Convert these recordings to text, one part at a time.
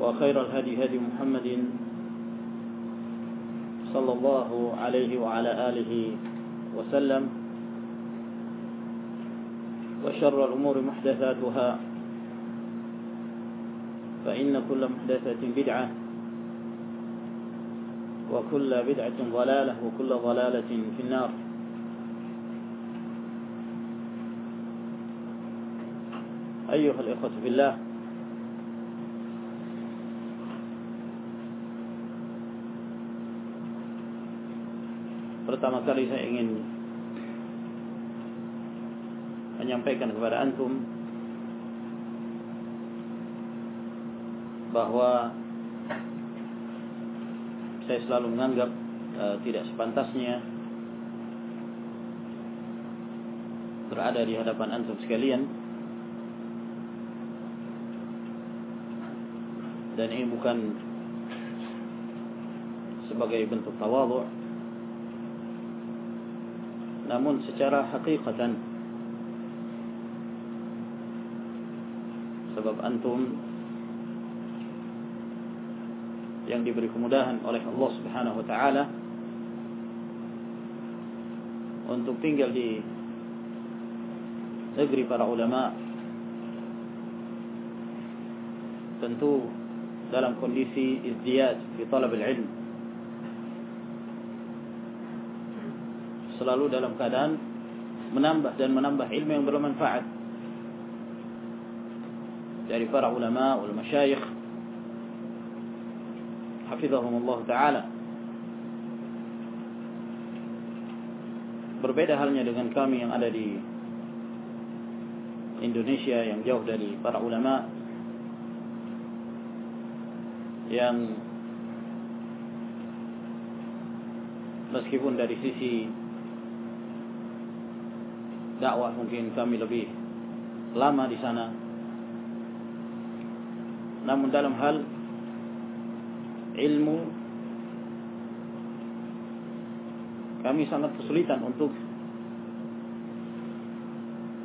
وخير الهدي هدي محمد صلى الله عليه وعلى آله وسلم وشر الأمور محدثاتها فإن كل محدثة بدعة وكل بدعة ضلالة وكل ضلالة في النار. أيها الإخوة في Pertama kali saya ingin menyampaikan kepada antum bahwa saya selalu menganggap uh, tidak sepantasnya berada di hadapan antum sekalian. Dan ini bukan sebagai bentuk tawadhu namun secara hakikatan sebab antum yang diberi kemudahan oleh Allah Subhanahu wa taala untuk tinggal di negeri para ulama tentu dalam kondisi izdiyad di talab ilm selalu dalam keadaan menambah dan menambah ilmu yang bermanfaat. Dari para ulama wal masyayikh hafizahumullah taala. Berbeda halnya dengan kami yang ada di Indonesia yang jauh dari para ulama yang meskipun dari sisi dakwah mungkin kami lebih lama di sana. Namun dalam hal ilmu kami sangat kesulitan untuk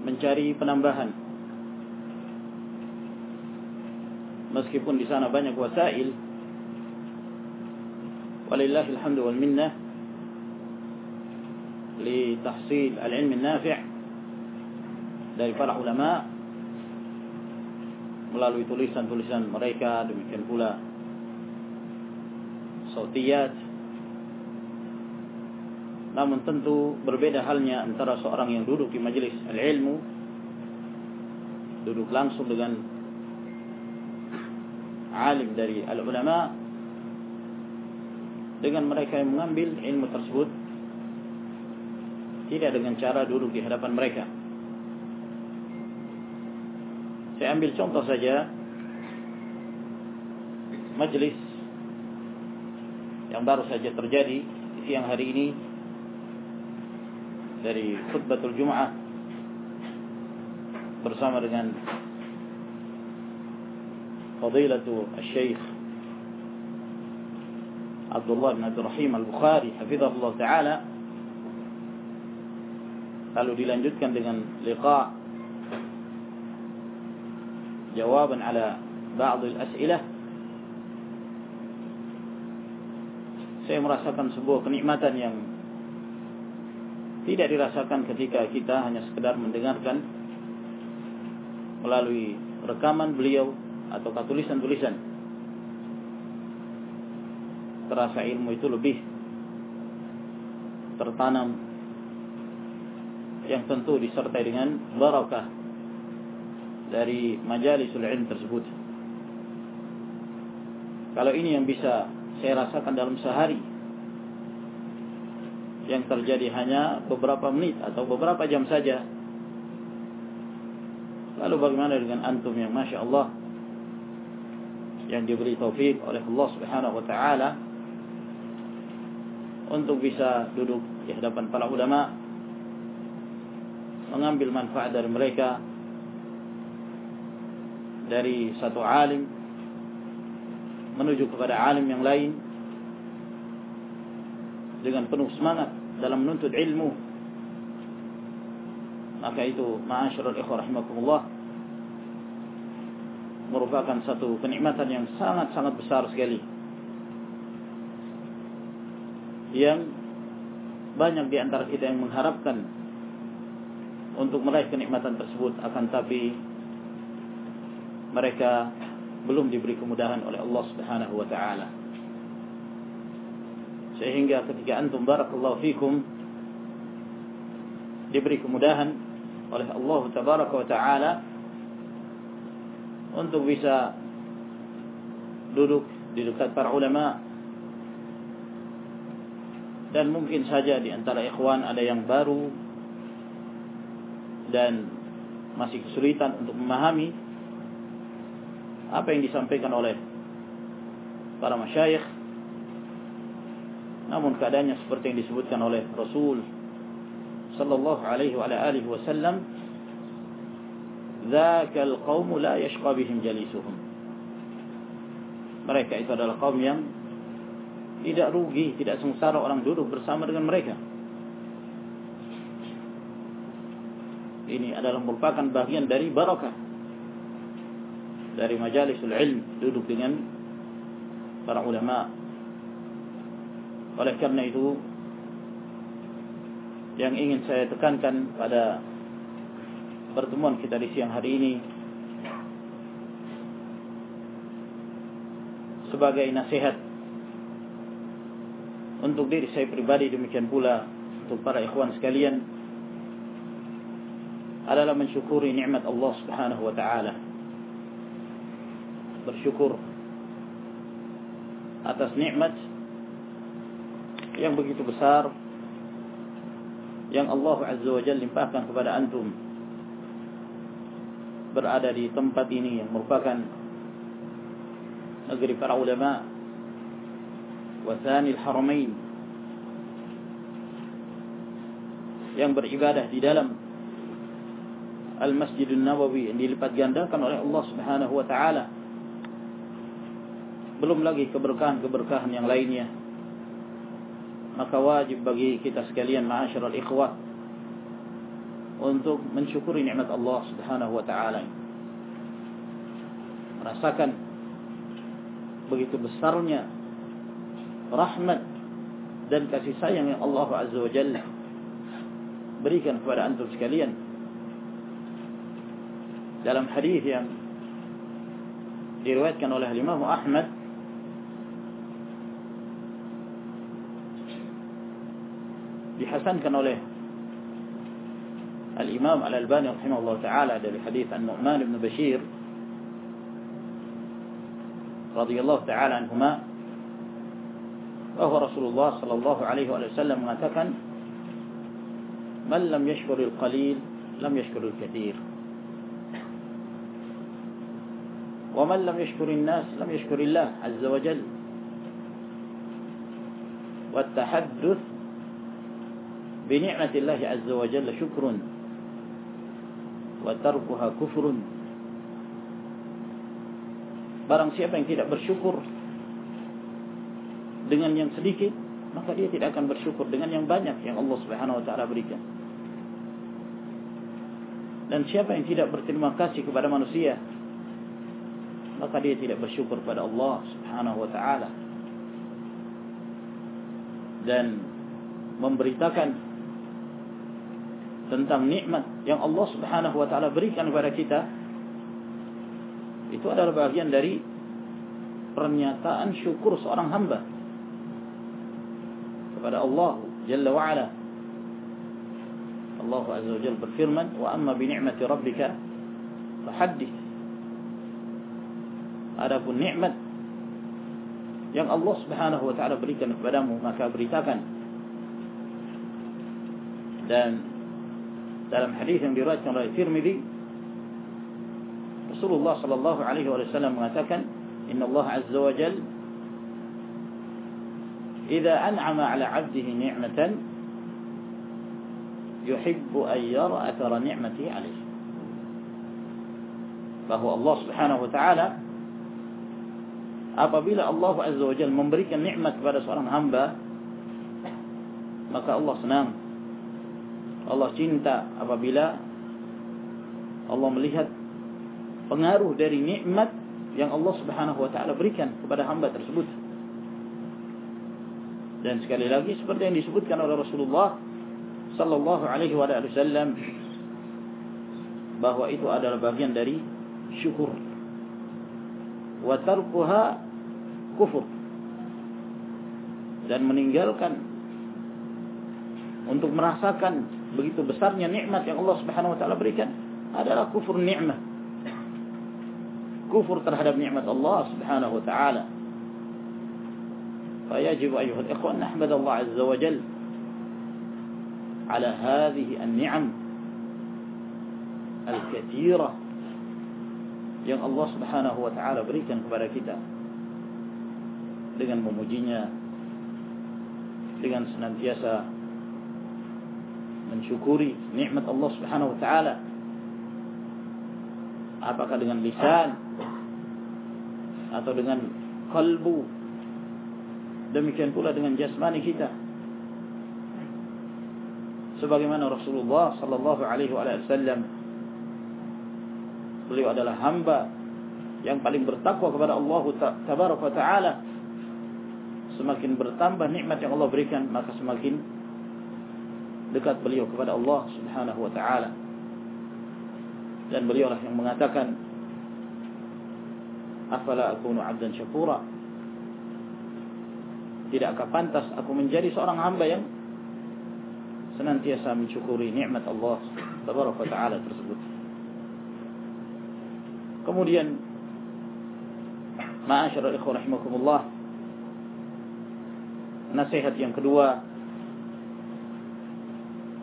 mencari penambahan. Meskipun di sana banyak wasail walillahil hamdu wal li tahsil al-ilm an-nafi' dari para ulama melalui tulisan-tulisan mereka demikian pula sautiyat. Namun tentu berbeda halnya antara seorang yang duduk di majelis al-ilmu duduk langsung dengan alim dari al-ulama dengan mereka yang mengambil ilmu tersebut tidak dengan cara duduk di hadapan mereka ambil contoh saja. Majelis yang baru saja terjadi di siang hari ini dari khutbatul Jum'ah bersama dengan Fadilatu Syekh Abdullah bin Abdul Rahim Al-Bukhari hafizahullah taala. Lalu dilanjutkan dengan liqa jawaban ala ba'd al-as'ilah saya merasakan sebuah kenikmatan yang tidak dirasakan ketika kita hanya sekedar mendengarkan melalui rekaman beliau atau tulisan-tulisan. Terasa ilmu itu lebih tertanam yang tentu disertai dengan barakah dari majalisul ilm tersebut. Kalau ini yang bisa saya rasakan dalam sehari yang terjadi hanya beberapa menit atau beberapa jam saja lalu bagaimana dengan antum yang Masya Allah yang diberi taufik oleh Allah Subhanahu wa taala untuk bisa duduk di hadapan para ulama mengambil manfaat dari mereka dari satu alim menuju kepada alim yang lain dengan penuh semangat dalam menuntut ilmu. Maka itu ma'asyiral ikhwah rahimakumullah merupakan satu kenikmatan yang sangat-sangat besar sekali. Yang banyak di antara kita yang mengharapkan untuk meraih kenikmatan tersebut akan tapi mereka belum diberi kemudahan oleh Allah Subhanahu wa taala. Sehingga ketika antum barakallahu fikum diberi kemudahan oleh Allah tabaraka wa taala untuk bisa duduk di dekat para ulama dan mungkin saja di antara ikhwan ada yang baru dan masih kesulitan untuk memahami apa yang disampaikan oleh para masyayikh namun keadaannya seperti yang disebutkan oleh Rasul sallallahu alaihi wa alihi wasallam Zakal qawmu la yashqa bihim jalisuhum. Mereka itu adalah kaum yang tidak rugi, tidak sengsara orang duduk bersama dengan mereka. Ini adalah merupakan bagian dari barakah dari majalisul ilm duduk dengan para ulama. Oleh karena itu yang ingin saya tekankan pada pertemuan kita di siang hari ini sebagai nasihat untuk diri saya pribadi demikian pula untuk para ikhwan sekalian adalah mensyukuri nikmat Allah Subhanahu wa taala. Bersyukur atas nikmat yang begitu besar yang Allah Azza wa Jalla limpahkan kepada antum berada di tempat ini yang merupakan negeri para ulama wasanil haramain yang beribadah di dalam Al-Masjidun Nawawi yang dilipat gandakan oleh Allah Subhanahu wa taala. Belum lagi keberkahan-keberkahan yang lainnya. Maka wajib bagi kita sekalian ma'asyiral ikhwah untuk mensyukuri nikmat Allah Subhanahu wa taala. Merasakan begitu besarnya rahmat dan kasih sayang yang Allah Azza wa Jalla berikan kepada antum sekalian. Dalam hadis yang diriwayatkan oleh Imam Ahmad dihasankan oleh Al-Imam Al-Albani rahimahullah ta'ala dari hadis An-Nu'man bin Bashir radhiyallahu ta'ala anhuma bahwa Rasulullah sallallahu alaihi wasallam mengatakan man lam yashkur al-qalil lam yashkuril katsir wa man lam yashkurin nas lam yashkurillah azza wa jalla والتحدث بنعمة الله عز وجل شكر wa tarkuha kufrun barang siapa yang tidak bersyukur dengan yang sedikit maka dia tidak akan bersyukur dengan yang banyak yang Allah Subhanahu wa taala berikan dan siapa yang tidak berterima kasih kepada manusia maka dia tidak bersyukur kepada Allah Subhanahu wa taala dan memberitakan tentang nikmat yang Allah Subhanahu wa taala berikan kepada kita itu adalah bagian dari pernyataan syukur seorang hamba kepada Allah Jalla wa Ala. Allah Azza wa Jalla berfirman, "Wa amma bi ni'mati rabbika fahaddits." Adapun nikmat yang Allah Subhanahu wa taala berikan kepadamu maka beritakan. Dan dalam hadis yang diriwayatkan oleh Tirmizi Rasulullah sallallahu alaihi wasallam mengatakan, "Inna Allah azza wa jalla idza an'ama 'ala 'abdihi ni'matan yuhibbu an yara athara ni'matihi 'alayhi." Bahwa Allah Subhanahu wa taala apabila Allah Azza wa Jalla memberikan nikmat kepada seorang hamba maka Allah senang Allah cinta apabila Allah melihat pengaruh dari nikmat yang Allah Subhanahu wa taala berikan kepada hamba tersebut. Dan sekali lagi seperti yang disebutkan oleh Rasulullah sallallahu alaihi wasallam bahwa itu adalah bagian dari syukur. Wa tarkuha kufur. Dan meninggalkan untuk merasakan begitu besarnya nikmat yang Allah Subhanahu wa taala berikan adalah kufur nikmat. Kufur terhadap nikmat Allah Subhanahu wa taala. فيجب أيها الإخوة أن نحمد الله عز وجل على هذه النعم الكثيرة yang Allah Subhanahu wa taala berikan kepada kita dengan memujinya dengan senantiasa mensyukuri nikmat Allah Subhanahu wa taala. Apakah dengan lisan atau dengan kalbu? Demikian pula dengan jasmani kita. Sebagaimana Rasulullah sallallahu alaihi wasallam beliau adalah hamba yang paling bertakwa kepada Allah tabaraka taala. Semakin bertambah nikmat yang Allah berikan maka semakin dekat beliau kepada Allah Subhanahu wa taala. Dan beliau lah yang mengatakan afala akunu 'abdan syakura? Tidakkah pantas aku menjadi seorang hamba yang senantiasa mensyukuri nikmat Allah tabaraka taala tersebut? Kemudian ma'asyiral ikhwan rahimakumullah nasihat yang kedua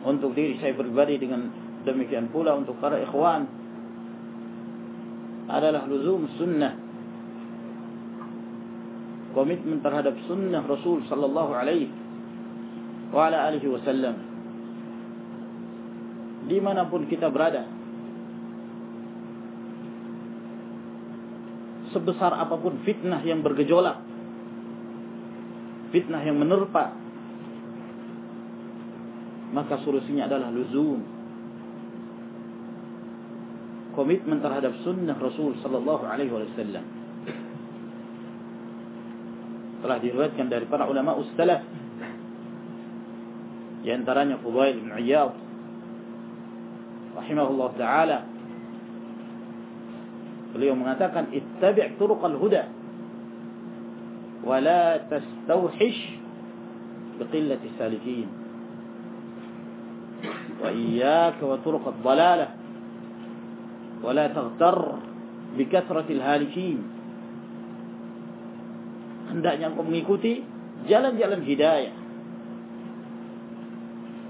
untuk diri saya pribadi dengan demikian pula untuk para ikhwan adalah luzum sunnah. Komitmen terhadap sunnah Rasul sallallahu alaihi wa ala alihi wasallam. Di mana pun kita berada. Sebesar apa pun fitnah yang bergejolak. Fitnah yang menerpa maka solusinya adalah luzum komitmen terhadap sunnah Rasul sallallahu alaihi wasallam telah diriwayatkan dari para ulama ustalaf di antaranya Fudail bin Iyad rahimahullah taala beliau mengatakan ittabi' turuqal huda ولا تستوحش بقلة السالكين وإياك وطرق الضلالة ولا تغتر بكثرة الهالكين hendaknya engkau mengikuti jalan-jalan hidayah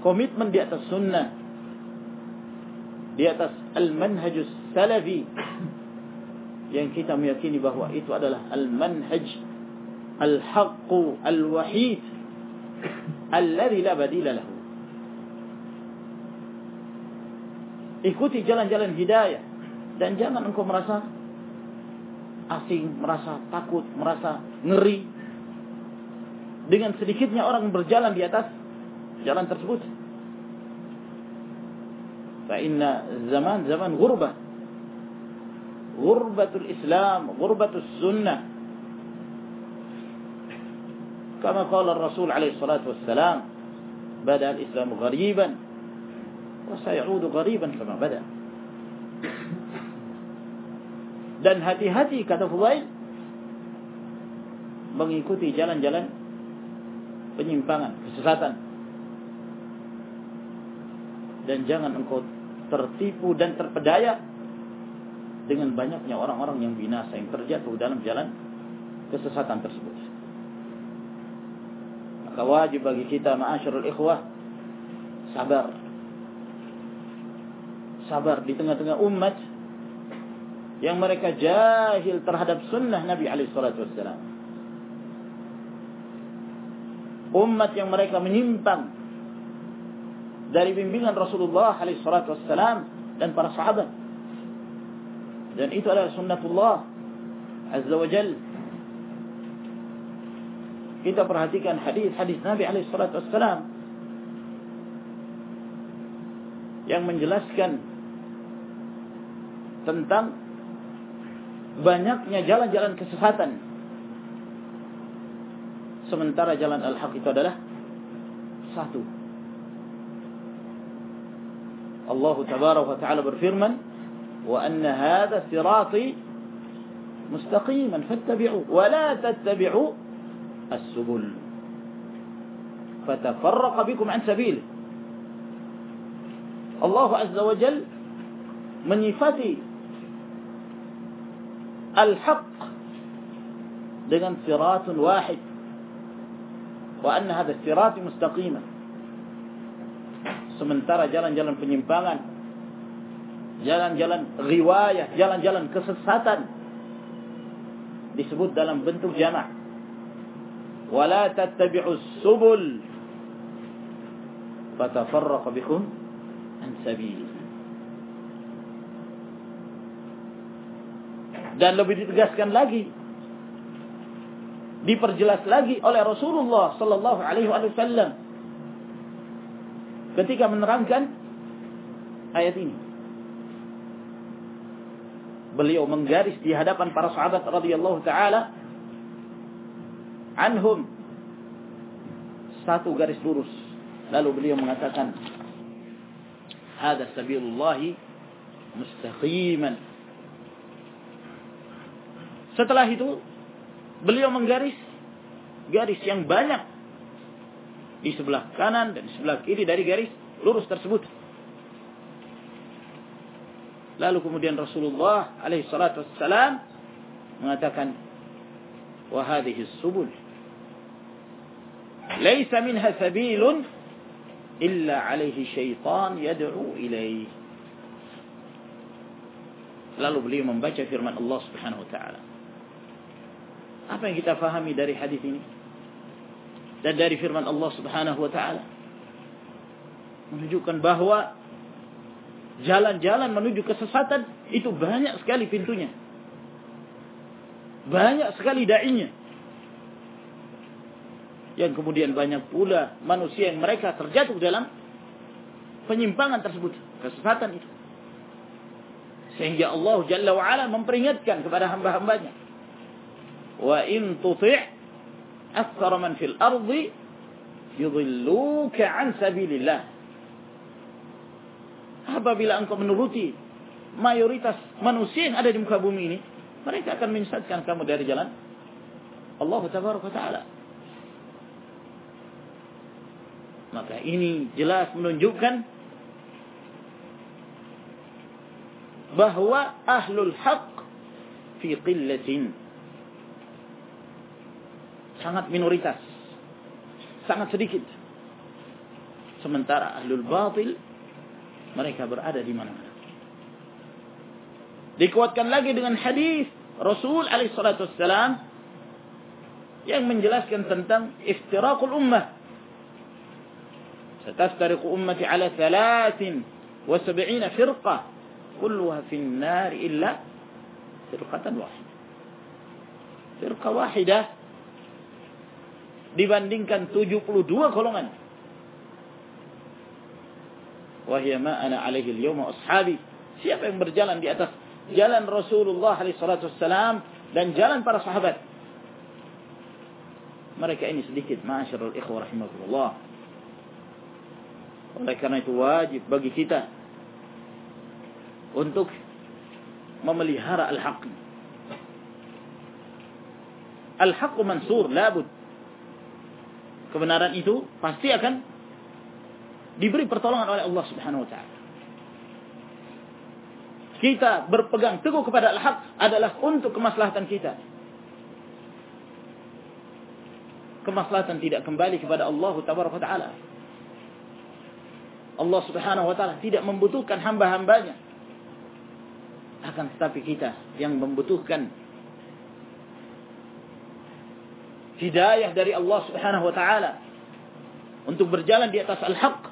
komitmen di atas sunnah di atas al-manhajus salafi yang kita meyakini bahwa itu adalah al-manhaj الحق الوحيد الذي لا بديل له ikuti jalan-jalan hidayah dan jangan engkau merasa asing, merasa takut, merasa ngeri dengan sedikitnya orang berjalan di atas jalan tersebut. Fa inna zaman zaman ghurbah. Ghurbatul Islam, ghurbatul sunnah. Kama qala Rasul alaihi salatu wassalam, bada al-Islam ghariban sayaudu ghariban kama bada. Dan hati-hati kata Fudail mengikuti jalan-jalan penyimpangan, kesesatan. Dan jangan engkau tertipu dan terpedaya dengan banyaknya orang-orang yang binasa yang terjatuh dalam jalan kesesatan tersebut. Maka wajib bagi kita ma'asyarul ikhwah sabar. Sabar di tengah-tengah umat yang mereka jahil terhadap sunnah Nabi alaihi salatu wassalam. Umat yang mereka menyimpang dari bimbingan Rasulullah alaihi salatu wassalam dan para sahabat. Dan itu adalah sunnatullah azza wa jal. Kita perhatikan hadis-hadis Nabi alaihi salatu wassalam yang menjelaskan tentang banyaknya jalan-jalan kesesatan. Sementara jalan al-haq itu adalah satu. Allah tabaraka wa ta'ala berfirman, "Wa anna hadha sirati mustaqiman fattabi'u wa la tattabi'u as-subul." Fatafarraqa bikum an sabil. Allah azza wa jal menyifati al-haq dengan wahid. Wa anna hadha sirati mustaqiman. Sementara jalan-jalan penyimpangan, jalan-jalan riwayah, jalan-jalan kesesatan disebut dalam bentuk jamak. Wala tattabi'us subul fatafarraq bikum an sabil. Dan lebih ditegaskan lagi diperjelas lagi oleh Rasulullah sallallahu alaihi wasallam ketika menerangkan ayat ini. Beliau menggaris di hadapan para sahabat radhiyallahu taala anhum satu garis lurus. Lalu beliau mengatakan, "Hada sabilullah mustaqiman." Setelah itu beliau menggaris garis yang banyak di sebelah kanan dan di sebelah kiri dari garis lurus tersebut. Lalu kemudian Rasulullah alaihi salatu wassalam mengatakan wa hadhihi subul laysa minha sabilun illa alaihi syaitan yad'u ilaihi Lalu beliau membaca firman Allah Subhanahu wa taala. Apa yang kita fahami dari hadis ini? dan dari firman Allah Subhanahu wa taala menunjukkan bahwa jalan-jalan menuju kesesatan itu banyak sekali pintunya. Banyak sekali dai-nya. Yang kemudian banyak pula manusia yang mereka terjatuh dalam penyimpangan tersebut, kesesatan itu. Sehingga Allah Jalla wa ala memperingatkan kepada hamba-hambanya wa in tuti' aktsara man fil ardi yudilluka an sabilillah. Apabila engkau menuruti mayoritas manusia yang ada di muka bumi ini mereka akan menyesatkan kamu dari jalan Allah taala. Maka ini jelas menunjukkan bahwa ahlul haq fi qillatin sangat minoritas. Sangat sedikit. Sementara ahlul batil mereka berada di mana-mana. Dikuatkan lagi dengan hadis Rasul alaihi salatu wassalam yang menjelaskan tentang iftiraqul ummah. Sataftariqu ummati ala 73 firqa, kulluha fi an-nar illa firqatan wahidah. Firqah wahidah dibandingkan 72 golongan. Wahya ma ana alaihi al-yawma ashabi. Siapa yang berjalan di atas jalan Rasulullah SAW dan jalan para sahabat? Mereka ini sedikit masyarul ikhwah rahimahullah oleh karena itu wajib bagi kita untuk memelihara al-haq. Al-haq mansur labud kebenaran itu pasti akan diberi pertolongan oleh Allah Subhanahu wa taala. Kita berpegang teguh kepada al-haq adalah untuk kemaslahatan kita. Kemaslahatan tidak kembali kepada Allah taala. Allah Subhanahu wa taala tidak membutuhkan hamba-hambanya. Akan tetapi kita yang membutuhkan hidayah dari Allah Subhanahu wa taala untuk berjalan di atas al-haq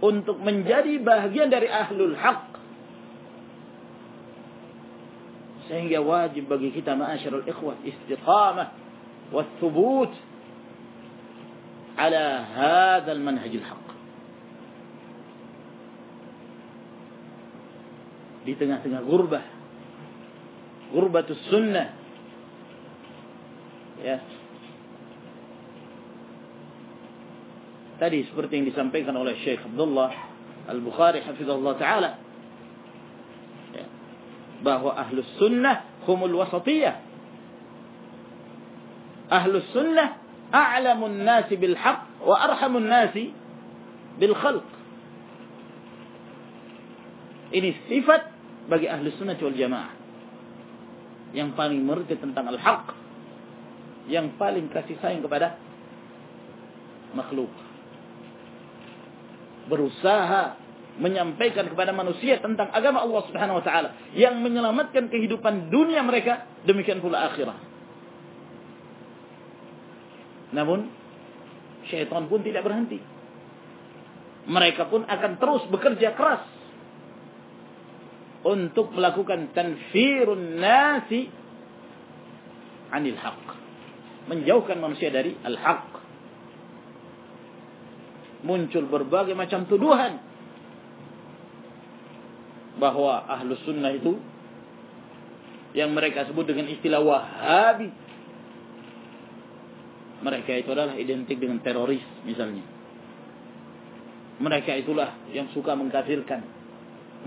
untuk menjadi bagian dari ahlul haq sehingga wajib bagi kita ma'asyiral ikhwah istiqamah wa thubut ala hadzal manhajil haq di tengah-tengah gurbah gurbatus sunnah ya tadi seperti yang disampaikan oleh Syekh Abdullah Al-Bukhari hafizahullah taala ya, bahwa ahlus sunnah humul wasatiyah ahlus sunnah a'lamun nasi bil haqq wa arhamun nasi bil khalq ini sifat bagi ahlus sunnah wal jamaah yang paling mengerti tentang al-haq yang paling kasih sayang kepada makhluk. Berusaha menyampaikan kepada manusia tentang agama Allah Subhanahu wa taala yang menyelamatkan kehidupan dunia mereka demikian pula akhirat. Namun syaitan pun tidak berhenti. Mereka pun akan terus bekerja keras untuk melakukan tanfirun nasi anil haqq menjauhkan manusia dari al-haq. Muncul berbagai macam tuduhan bahwa ahlus sunnah itu yang mereka sebut dengan istilah wahabi. Mereka itu adalah identik dengan teroris misalnya. Mereka itulah yang suka mengkafirkan.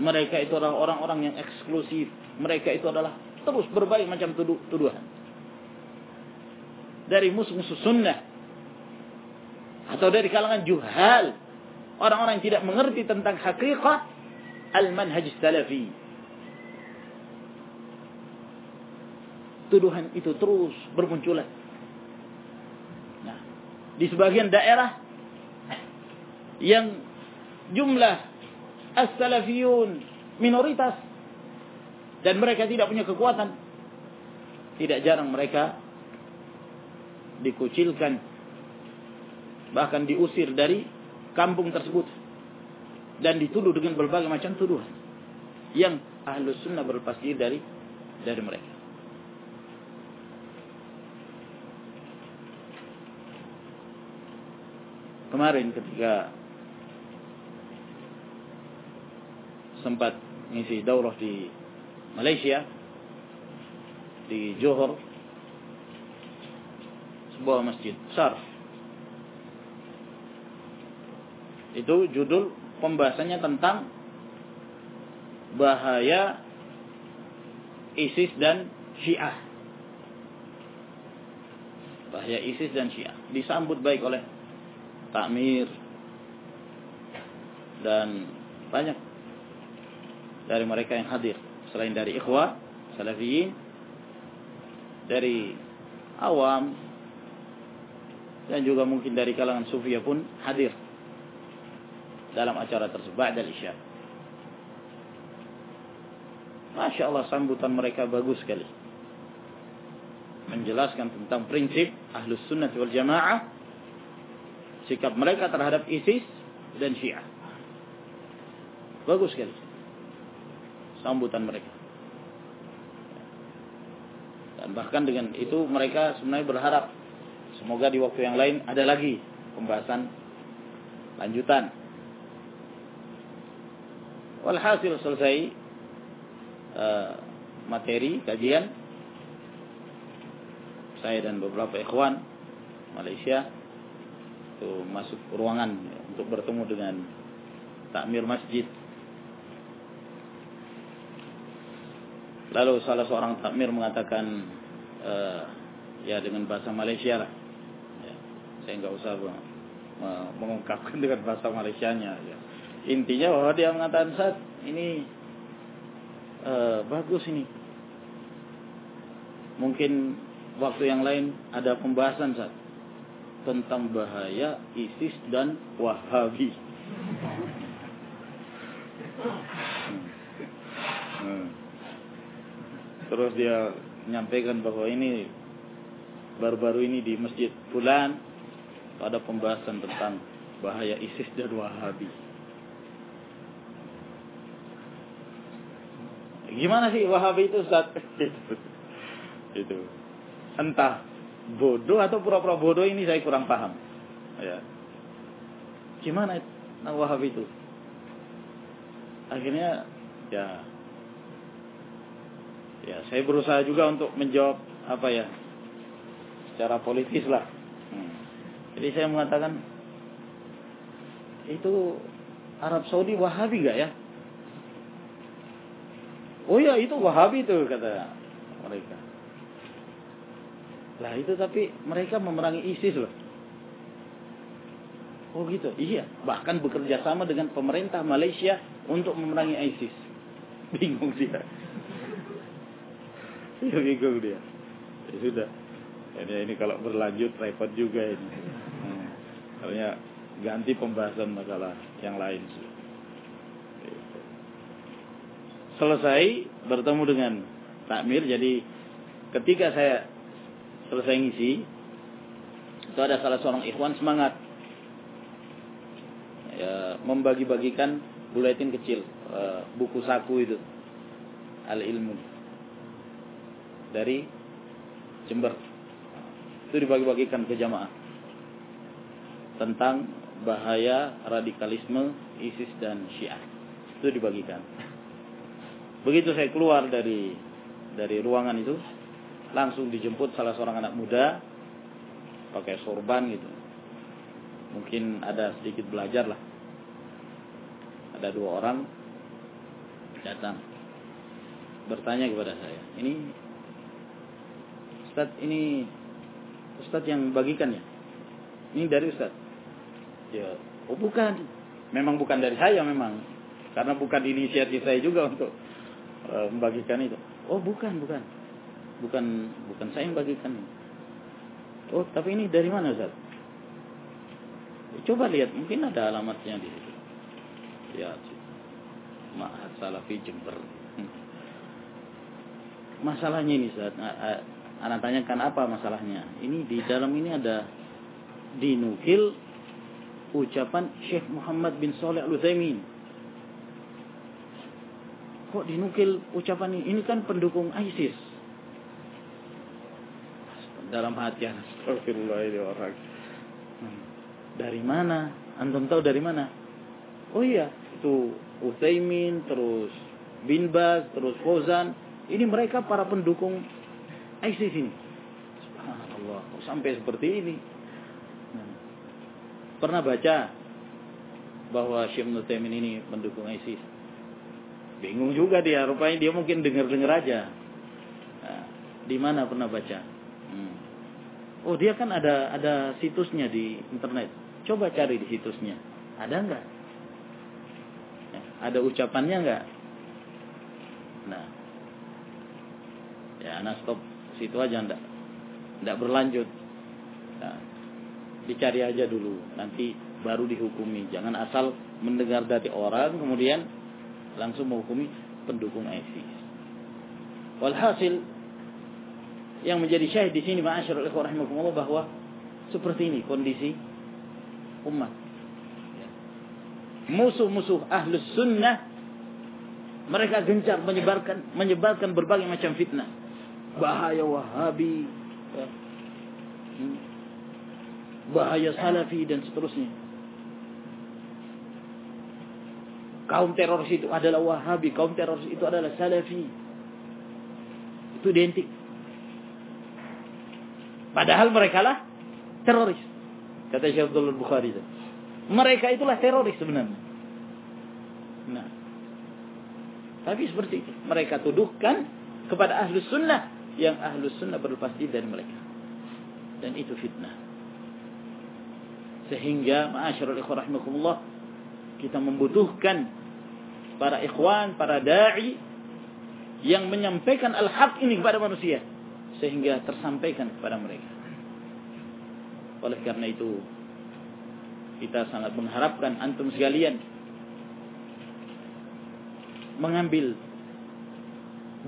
Mereka itu adalah orang-orang yang eksklusif. Mereka itu adalah terus berbagai macam tuduhan dari musuh-musuh sunnah. Atau dari kalangan juhal. Orang-orang yang tidak mengerti tentang hakikat al-manhaj salafi. Tuduhan itu terus bermunculan. Nah di sebagian daerah yang jumlah as-salafiyun minoritas dan mereka tidak punya kekuatan tidak jarang mereka dikucilkan bahkan diusir dari kampung tersebut dan dituduh dengan berbagai macam tuduhan yang ahlus sunnah berlepas diri dari dari mereka. Kemarin ketika sempat ngisi daurah di Malaysia di Johor sebuah masjid besar. Itu judul pembahasannya tentang bahaya ISIS dan Syiah. Bahaya ISIS dan Syiah. Disambut baik oleh takmir dan banyak dari mereka yang hadir selain dari ikhwah salafiyin dari awam dan juga mungkin dari kalangan sufia pun hadir dalam acara tersebut ba'dal isya. Masya Allah sambutan mereka bagus sekali. Menjelaskan tentang prinsip ahlus sunnah wal jamaah. Sikap mereka terhadap ISIS dan syiah. Bagus sekali. Sambutan mereka. Dan bahkan dengan itu mereka sebenarnya berharap semoga di waktu yang lain ada lagi pembahasan lanjutan. Walhasil selesai uh, materi kajian saya dan beberapa ikhwan Malaysia itu masuk ruangan untuk bertemu dengan takmir masjid. Lalu salah seorang takmir mengatakan uh, ya dengan bahasa Malaysia lah. Ya, saya nggak usah mengungkapkan dengan bahasa Malaysianya. Ya. Intinya bahwa dia mengatakan saat ini uh, bagus ini. Mungkin waktu yang lain ada pembahasan saat tentang bahaya ISIS dan Wahabi. Hmm. Terus dia menyampaikan bahwa ini baru-baru ini di Masjid Fulan ada pembahasan tentang bahaya ISIS dan Wahabi. Gimana sih Wahabi itu saat itu? itu. Entah bodoh atau pura-pura bodoh ini saya kurang paham. Ya. Gimana nah, Wahabi itu? Akhirnya ya ya saya berusaha juga untuk menjawab apa ya secara politis lah. Jadi saya mengatakan itu Arab Saudi Wahabi gak ya? Oh ya itu Wahabi itu kata mereka. Lah itu tapi mereka memerangi ISIS loh. Oh gitu. Iya, bahkan bekerja sama dengan pemerintah Malaysia untuk memerangi ISIS. Bingung dia. Ya bingung dia. Ya sudah. Ini ini kalau berlanjut repot juga ini. Karena ganti pembahasan masalah yang lain. Selesai bertemu dengan takmir. Jadi ketika saya selesai ngisi itu ada salah seorang ikhwan semangat. Ya, membagi-bagikan buletin kecil uh, buku saku itu. Al ilmu dari Jember. Itu dibagi-bagikan ke jamaah tentang bahaya radikalisme ISIS dan Syiah itu dibagikan begitu saya keluar dari dari ruangan itu langsung dijemput salah seorang anak muda pakai sorban gitu. Mungkin ada sedikit belajar lah. Ada dua orang datang bertanya kepada saya. Ini Ustaz ini Ustaz yang bagikan ya? Ini dari Ustaz. Ya, oh bukan. Memang bukan dari saya memang. Karena bukan inisiatif saya juga untuk uh, membagikan itu. Oh bukan, bukan bukan bukan saya yang bagikan. Oh, tapi ini dari mana Ustaz? Coba lihat, mungkin ada alamatnya di situ. Ya, Ma'had Salafi Jember. Masalahnya ini Ustaz, anak tanyakan apa masalahnya? Ini di dalam ini ada dinukil ucapan Syekh Muhammad bin Saleh Al-Utsaimin. Kok dinukil ucapan ini? Ini kan pendukung ISIS dalam hati astagfirullah ini orang hmm. dari mana antum tahu dari mana oh iya itu Utsaimin terus bin Baz terus Fauzan ini mereka para pendukung ISIS ini subhanallah kok sampai seperti ini. Pernah baca bahwa Syekh Utsaimin ini pendukung ISIS bingung juga dia rupanya dia mungkin dengar-dengar aja nah, di mana pernah baca Hmm. Oh dia kan ada ada situsnya di internet. Coba cari di situsnya. Ada nggak? Ya, ada ucapannya nggak? Nah, ya anak stop situ aja ndak ndak berlanjut. Dicari aja dulu. Nanti baru dihukumi. Jangan asal mendengar dari orang kemudian langsung menghukumi pendukung ISIS. Walhasil yang menjadi syahid di sini ikhwah rahimakumullah bahwa seperti ini kondisi umat. Musuh-musuh ahlus sunnah Mereka gencar menyebarkan menyebarkan berbagai macam fitnah. Bahaya Wahabi, ya. Hmm. Bahaya Salafi dan seterusnya. Kaum teroris itu adalah Wahabi, kaum teroris itu adalah Salafi. Itu identik. Padahal mereka lah teroris. Kata Syekh Abdul Bukhari. Mereka itulah teroris sebenarnya. Nah. Tapi seperti itu. Mereka tuduhkan kepada ahlus sunnah. Yang ahlus sunnah berlepas diri dari mereka. Dan itu fitnah. Sehingga ma'asyarul ikhwan rahimakumullah. Kita membutuhkan para ikhwan, para da'i. Yang menyampaikan al-haq ini kepada manusia. Sehingga tersampaikan kepada mereka. Oleh karena itu kita sangat mengharapkan antum sekalian mengambil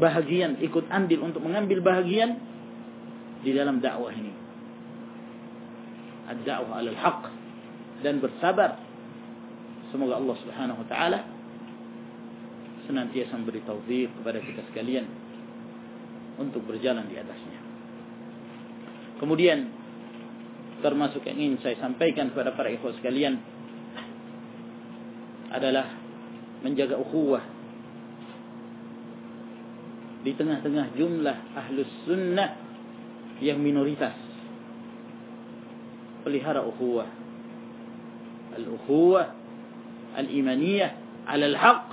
bahagian, ikut andil untuk mengambil bahagian di dalam dakwah ini. Ad-da'wah alal haq dan bersabar. Semoga Allah Subhanahu wa taala senantiasa memberi taufik kepada kita sekalian untuk berjalan di atasnya. Kemudian termasuk yang ingin saya sampaikan kepada para ikhwas sekalian adalah menjaga ukhuwah di tengah-tengah jumlah ahlus sunnah yang minoritas pelihara ukhuwah al-ukhuwah al-imaniyah ala al-haq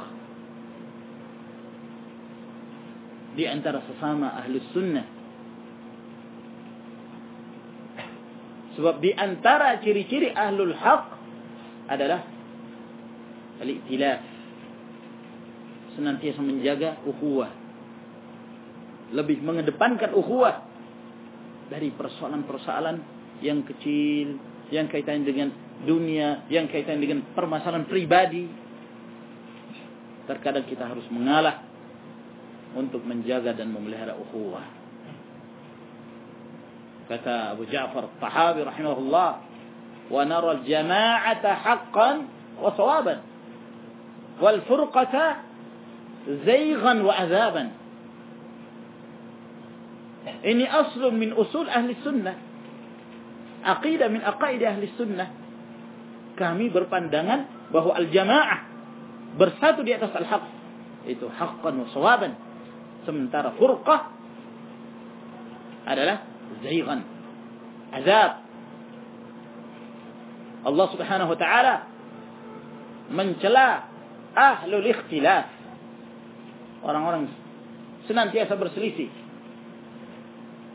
di antara sesama ahlus sunnah Sebab di antara ciri-ciri ahlul haq adalah al-iktilaf. Senantiasa menjaga ukhuwah. Lebih mengedepankan ukhuwah dari persoalan-persoalan yang kecil, yang kaitan dengan dunia, yang kaitan dengan permasalahan pribadi. Terkadang kita harus mengalah untuk menjaga dan memelihara ukhuwah. kata Abu Ja'far Tahawi rahimahullah wa nara al-jama'ata haqqan wa sawaban wal furqata zaygan wa azaban ini asl min usul ahli sunnah aqidah min aqaid ahli sunnah. Kami berpandangan bahwa al-jama'ah bersatu di atas al-haq. Itu haqqan wa sawaban. Sementara furqah adalah zaigan. Azab. Allah Subhanahu wa taala mencela ahlul ikhtilaf. Orang-orang senantiasa berselisih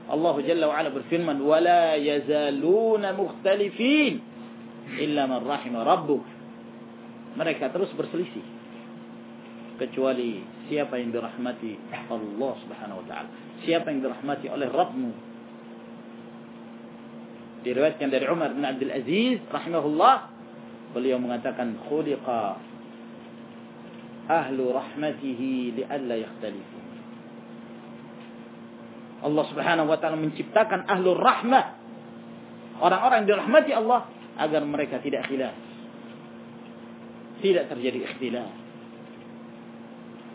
Allah Jalla wa Ala berfirman wala yazaluna mukhtalifin illa man rahima rabbuk mereka terus berselisih kecuali siapa yang dirahmati Allah Subhanahu wa taala siapa yang dirahmati oleh Rabbmu diriwayatkan dari Umar bin Abdul Aziz rahimahullah beliau mengatakan khuliqa ahlu rahmatihi li'alla yakhtalifu Allah Subhanahu wa taala menciptakan ahlu rahmah. Orang-orang yang dirahmati Allah agar mereka tidak khilaf. Tidak terjadi ikhtilaf.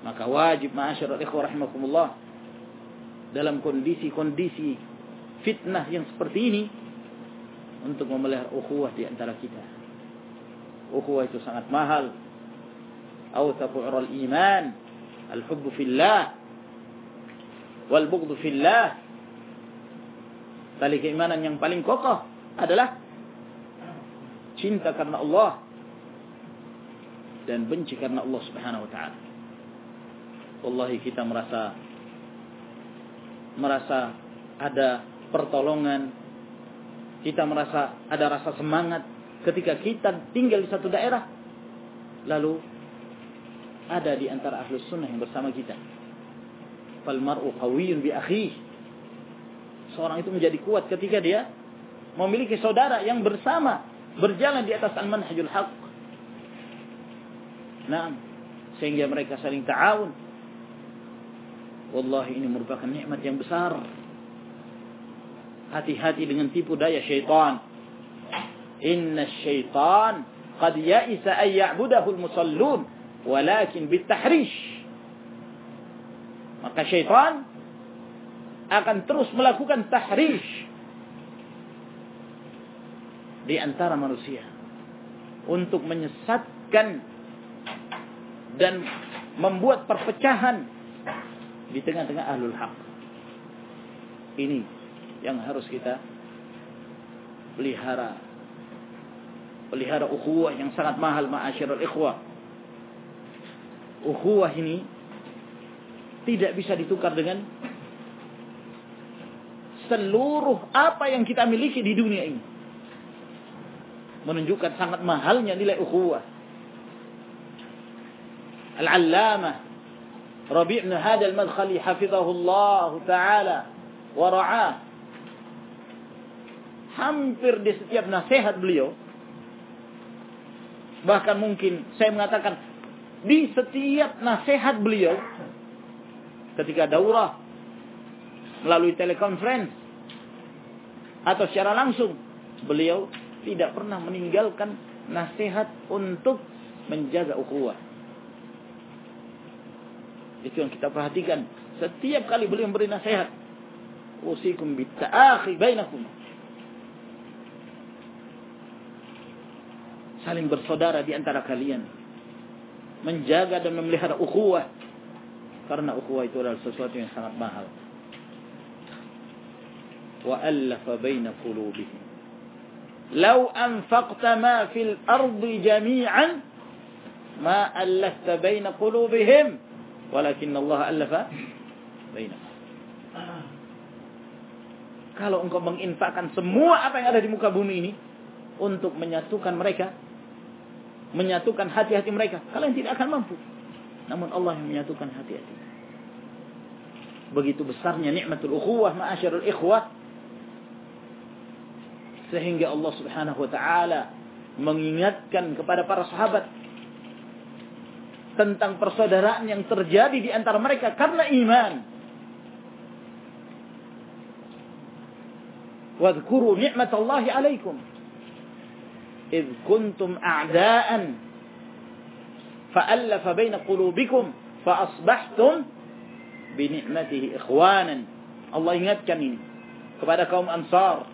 Maka wajib ma'asyiral ikhwah rahimakumullah dalam kondisi-kondisi fitnah yang seperti ini untuk memelihara ukhuwah di antara kita. Ukhuwah itu sangat mahal. Awthaqu iman, al-hubbu fillah wal bughdu fillah. Tali keimanan yang paling kokoh adalah cinta karena Allah dan benci karena Allah Subhanahu wa taala. Wallahi kita merasa merasa ada pertolongan kita merasa ada rasa semangat ketika kita tinggal di satu daerah lalu ada di antara ahlus sunnah yang bersama kita fal mar'u bi akhihi seorang itu menjadi kuat ketika dia memiliki saudara yang bersama berjalan di atas al-manhajul haq nah sehingga mereka saling ta'awun. Wallahi ini merupakan nikmat yang besar. Hati-hati dengan tipu daya syaitan. Inna syaitan qad ya'isa an ya'budahu al-musallun walakin bitahrish Maka syaitan akan terus melakukan tahrish di antara manusia untuk menyesatkan dan membuat perpecahan di tengah-tengah ahlul haq. Ini yang harus kita pelihara. Pelihara ukhuwah yang sangat mahal ma'asyarul ikhwah. Ukhuwah ini tidak bisa ditukar dengan seluruh apa yang kita miliki di dunia ini. Menunjukkan sangat mahalnya nilai ukhuwah. Al-Allamah Rabi' bin Hadi al-Madkhali hafizahullah taala wa ra'ah. Hampir di setiap nasihat beliau bahkan mungkin saya mengatakan di setiap nasihat beliau ketika daurah melalui telekonferensi atau secara langsung beliau tidak pernah meninggalkan nasihat untuk menjaga ukhuwah. Itu yang kita perhatikan. Setiap kali beliau memberi nasihat. Usikum bitta'akhi bainakum. Saling bersaudara di antara kalian. Menjaga dan memelihara ukhuwah. Karena ukhuwah itu adalah sesuatu yang sangat mahal. Wa allafa baina qulubihim. Lau anfaqta ma fil ardi jami'an ma allafta baina qulubihim walakin Allah allafa bainahum. Kalau engkau menginfakkan semua apa yang ada di muka bumi ini untuk menyatukan mereka, menyatukan hati-hati mereka, kalian tidak akan mampu. Namun Allah yang menyatukan hati-hati. Begitu besarnya nikmatul ukhuwah ma'asyarul ikhwah sehingga Allah Subhanahu wa taala mengingatkan kepada para sahabat tentang persaudaraan yang terjadi di antara mereka karena iman. Wadhkuru ni'matallahi alaikum. Idh kuntum a'da'an. Fa'allafa baina qulubikum. Fa'asbahtum. Bini'matihi ikhwanan. Allah ingatkan ini. Kepada kaum ansar.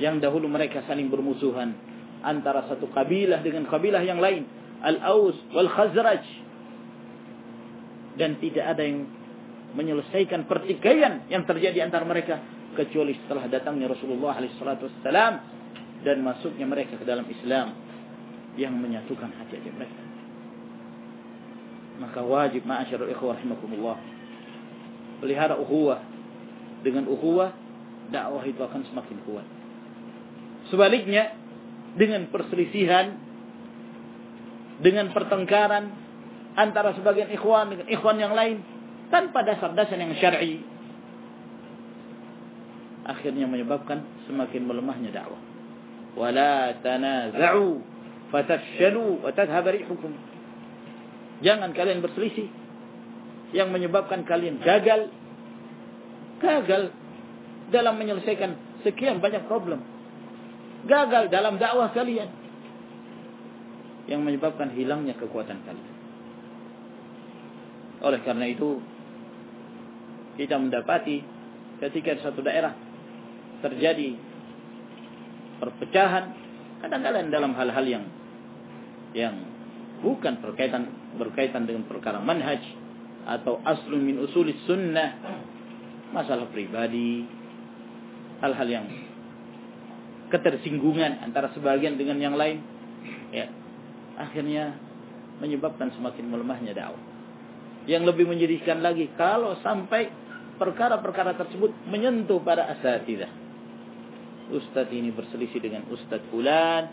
Yang dahulu mereka saling bermusuhan. Antara satu kabilah dengan kabilah yang lain Al-Aus wal Khazraj dan tidak ada yang menyelesaikan pertikaian yang terjadi antara mereka kecuali setelah datangnya Rasulullah SAW dan masuknya mereka ke dalam Islam yang menyatukan hati-hati mereka. Maka wajib ma'asyarul ikhwah rahimakumullah pelihara ukhuwah. Dengan ukhuwah dakwah itu akan semakin kuat. Sebaliknya dengan perselisihan dengan pertengkaran antara sebagian ikhwan dengan ikhwan yang lain tanpa dasar-dasar yang syar'i akhirnya menyebabkan semakin melemahnya dakwah. Wala tanaza'u fatafshalu wa tadhhab rihukum jangan kalian berselisih. Yang menyebabkan kalian gagal gagal dalam menyelesaikan sekian banyak problem. Gagal dalam dakwah kalian. Yang menyebabkan hilangnya kekuatan kalian. Oleh karena itu, kita mendapati ketika satu daerah terjadi perpecahan, kadang-kadang dalam hal-hal yang yang bukan berkaitan berkaitan dengan perkara manhaj atau aslun min usulis sunnah, masalah pribadi, hal-hal yang ketersinggungan antara sebagian dengan yang lain, ya akhirnya menyebabkan semakin melemahnya dakwah. Yang lebih menyedihkan lagi kalau sampai perkara-perkara tersebut menyentuh para asatidah. Ustadz ini berselisih dengan Ustadz Fulan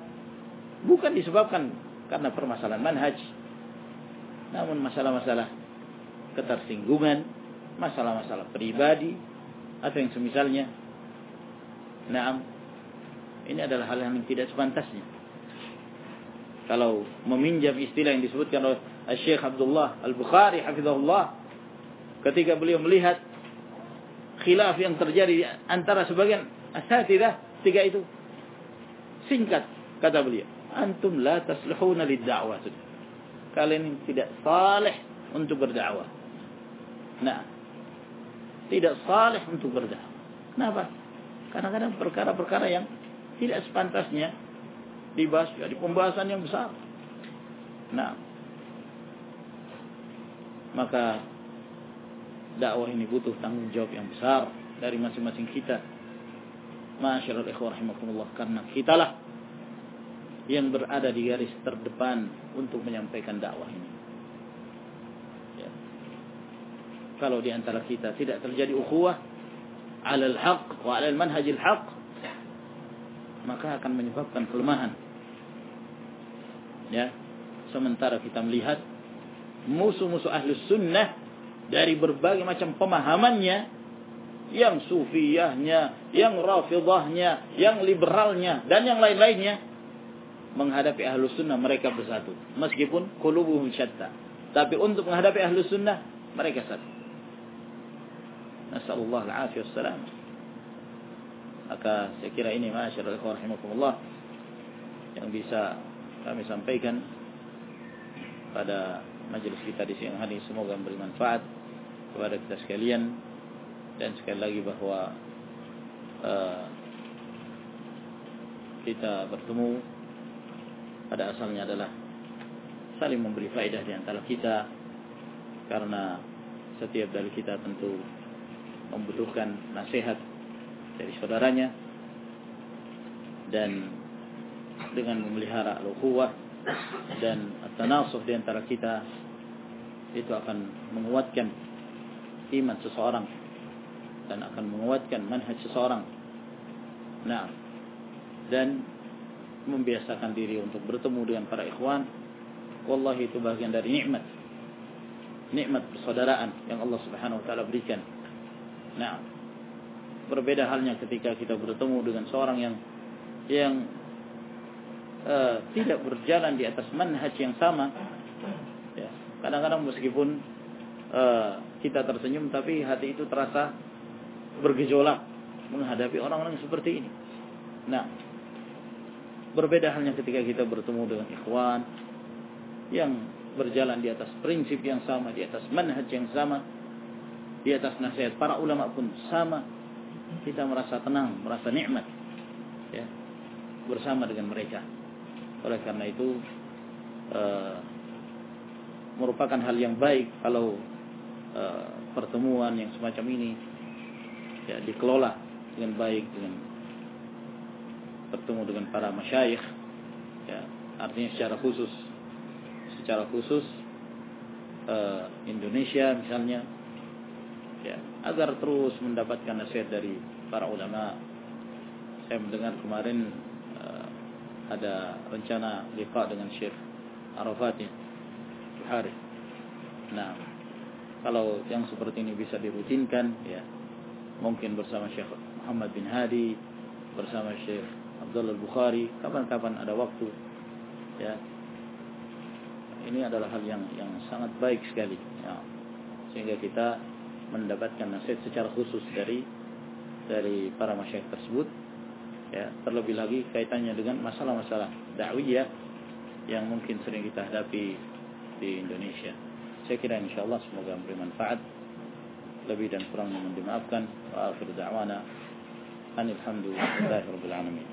bukan disebabkan karena permasalahan manhaj. Namun masalah-masalah ketersinggungan, masalah-masalah pribadi atau yang semisalnya. Nah, ini adalah hal yang tidak sepantasnya. Kalau meminjam istilah yang disebutkan oleh Syekh Abdullah Al-Bukhari hafizahullah ketika beliau melihat khilaf yang terjadi antara sebagian asatidah tiga itu. Singkat kata beliau antum la taslihuna lid-da'wah kalian tidak saleh untuk berdakwah Nah, tidak saleh untuk berdakwah. Kenapa? Karena kadang perkara-perkara yang tidak sepantasnya dibahas di pembahasan yang besar. Nah, maka dakwah ini butuh tanggung jawab yang besar dari masing-masing kita. Masyaallah ikhwah rahimakumullah karena kitalah yang berada di garis terdepan untuk menyampaikan dakwah ini. Ya. Kalau di antara kita tidak terjadi ukhuwah alal haq wa alal manhajil haq maka akan menyebabkan kelemahan. Ya. Sementara kita melihat musuh-musuh ahlus sunnah dari berbagai macam pemahamannya yang sufiyahnya, yang rafidahnya, yang liberalnya dan yang lain-lainnya menghadapi ahlu sunnah mereka bersatu. Meskipun kulubuhum syatta. Tapi untuk menghadapi ahlu sunnah mereka satu. Nasallallahu alaihi wasallam. Maka saya kira ini masyarakat rahimakumullah yang bisa kami sampaikan pada majelis kita di siang hari semoga memberi manfaat kepada kita sekalian dan sekali lagi bahwa uh, kita bertemu pada asalnya adalah saling memberi faedah di antara kita karena setiap dari kita tentu membutuhkan nasihat dari saudaranya dan dengan memelihara al-ukhuwah dan at-tanasuh di antara kita itu akan menguatkan iman seseorang dan akan menguatkan manhaj seseorang. Nah, dan membiasakan diri untuk bertemu dengan para ikhwan. Wallahi itu bagian dari nikmat. Nikmat persaudaraan yang Allah Subhanahu wa taala berikan. Nah berbeda halnya ketika kita bertemu dengan seorang yang yang uh, tidak berjalan di atas manhaj yang sama. Ya kadang-kadang meskipun uh, kita tersenyum tapi hati itu terasa bergejolak menghadapi orang-orang seperti ini. Nah Berbeda halnya ketika kita bertemu dengan ikhwan yang berjalan di atas prinsip yang sama, di atas manhaj yang sama, di atas nasihat para ulama pun sama. Kita merasa tenang, merasa nikmat ya, bersama dengan mereka. Oleh karena itu uh, merupakan hal yang baik kalau uh, pertemuan yang semacam ini ya dikelola dengan baik dengan bertemu dengan para masyayikh ya, artinya secara khusus. Secara khusus uh, Indonesia misalnya ya agar terus mendapatkan nasihat dari para ulama. Saya mendengar kemarin uh, ada rencana liqa dengan Syekh Arafat hari nah kalau yang seperti ini bisa dirutinkan ya mungkin bersama Syekh Muhammad bin Hadi bersama Syekh Abdullah Bukhari kapan-kapan ada waktu ya. Ini adalah hal yang yang sangat baik sekali ya. sehingga kita mendapatkan nasihat secara khusus dari dari para masyayikh tersebut ya. Terlebih lagi kaitannya dengan masalah-masalah dakwiyah yang mungkin sering kita hadapi di Indonesia. Saya kira insyaallah semoga memberi manfaat. Lebih dan kurangnya mohon dimaafkan. Wa akhir da'wana. Anil hamdulillahi rabbil alamin